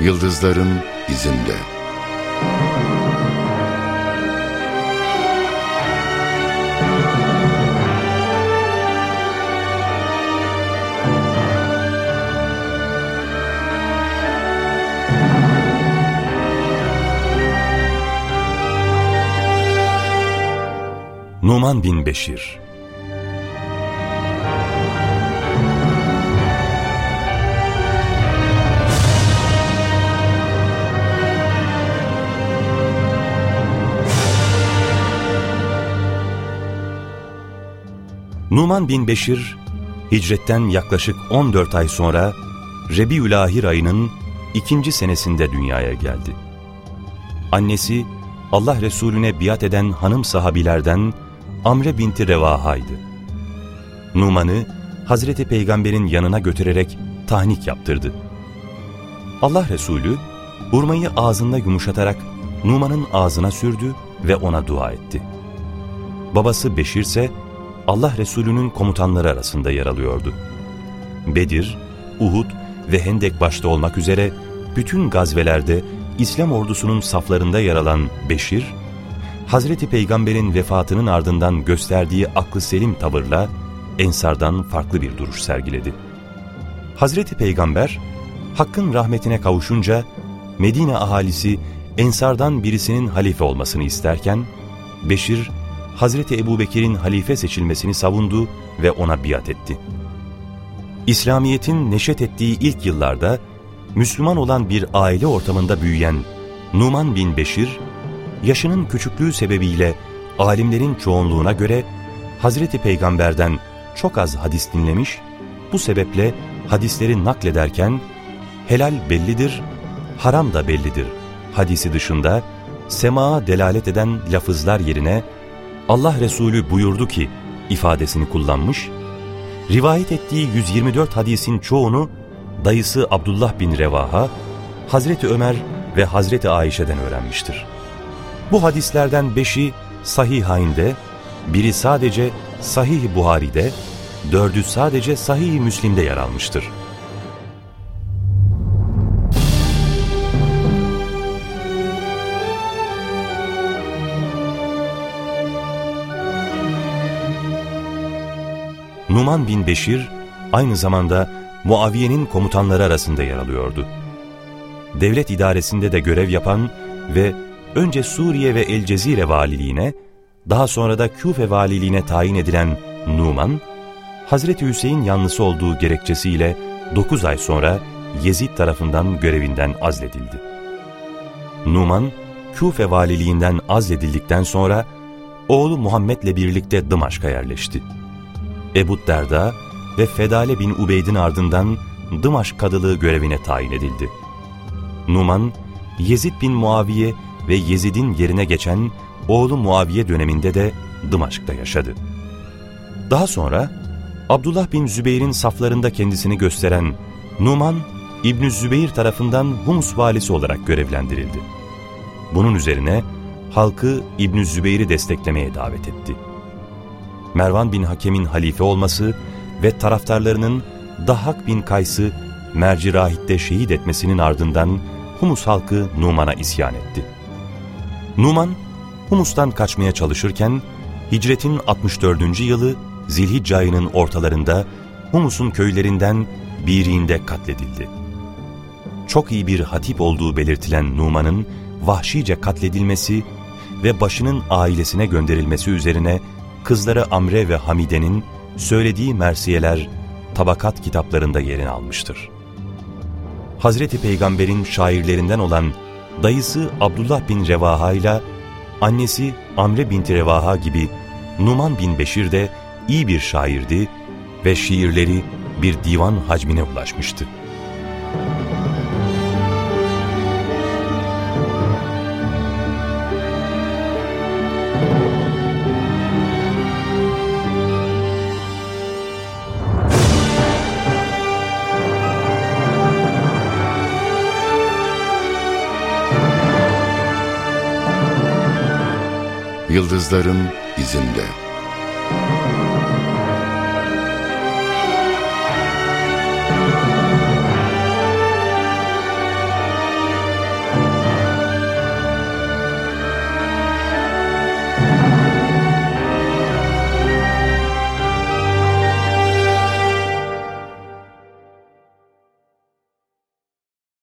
Yıldızların izinde. Numan bin Beşir Numan bin Beşir, hicretten yaklaşık 14 ay sonra Rebiülahir ayının ikinci senesinde dünyaya geldi. Annesi, Allah Resulüne biat eden hanım sahabilerden Amre binti Revaha'ydı. Numan'ı Hazreti Peygamber'in yanına götürerek tahnik yaptırdı. Allah Resulü hurmayı ağzında yumuşatarak Numan'ın ağzına sürdü ve ona dua etti. Babası Beşir ise Allah Resulü'nün komutanları arasında yer alıyordu. Bedir, Uhud ve Hendek başta olmak üzere bütün gazvelerde İslam ordusunun saflarında yer alan Beşir, Hazreti Peygamber'in vefatının ardından gösterdiği aklı selim tavırla Ensar'dan farklı bir duruş sergiledi. Hazreti Peygamber, Hakk'ın rahmetine kavuşunca Medine ahalisi Ensar'dan birisinin halife olmasını isterken, Beşir, Hazreti Ebubekir'in halife seçilmesini savundu ve ona biat etti. İslamiyet'in neşet ettiği ilk yıllarda Müslüman olan bir aile ortamında büyüyen Numan bin Beşir, yaşının küçüklüğü sebebiyle alimlerin çoğunluğuna göre Hazreti Peygamber'den çok az hadis dinlemiş, bu sebeple hadisleri naklederken helal bellidir, haram da bellidir hadisi dışında semaa delalet eden lafızlar yerine Allah Resulü buyurdu ki ifadesini kullanmış, rivayet ettiği 124 hadisin çoğunu dayısı Abdullah bin Revaha, Hazreti Ömer ve Hazreti Ayşe'den öğrenmiştir. Bu hadislerden beşi Sahih-Hayn'de, biri sadece Sahih Buhari'de, dördü sadece Sahih Müslim'de yer almıştır. Numan bin Beşir aynı zamanda Muaviye'nin komutanları arasında yer alıyordu. Devlet idaresinde de görev yapan ve önce Suriye ve El Cezire valiliğine, daha sonra da Küfe valiliğine tayin edilen Numan, Hazreti Hüseyin yanlısı olduğu gerekçesiyle 9 ay sonra Yezid tarafından görevinden azledildi. Numan, Küfe valiliğinden azledildikten sonra oğlu Muhammed'le birlikte Dımaşk'a yerleşti. Ebu Derda ve Fedale bin Ubeyd'in ardından Dımaşk kadılığı görevine tayin edildi. Numan, Yezid bin Muaviye ve Yezid'in yerine geçen oğlu Muaviye döneminde de Dımaşk'ta yaşadı. Daha sonra Abdullah bin Zübeyir'in saflarında kendisini gösteren Numan, İbn Zübeyir tarafından Humus valisi olarak görevlendirildi. Bunun üzerine halkı İbn Zübeyir'i desteklemeye davet etti. Mervan bin Hakem'in halife olması ve taraftarlarının Dahak bin Kays'ı Merci Rahit'te şehit etmesinin ardından Humus halkı Numan'a isyan etti. Numan, Humus'tan kaçmaya çalışırken hicretin 64. yılı Zilhicce ayının ortalarında Humus'un köylerinden biriinde katledildi. Çok iyi bir hatip olduğu belirtilen Numan'ın vahşice katledilmesi ve başının ailesine gönderilmesi üzerine kızları Amre ve Hamide'nin söylediği mersiyeler tabakat kitaplarında yerini almıştır. Hazreti Peygamber'in şairlerinden olan dayısı Abdullah bin Revaha ile annesi Amre binti Revaha gibi Numan bin Beşir de iyi bir şairdi ve şiirleri bir divan hacmine ulaşmıştı. Yıldızların izinde.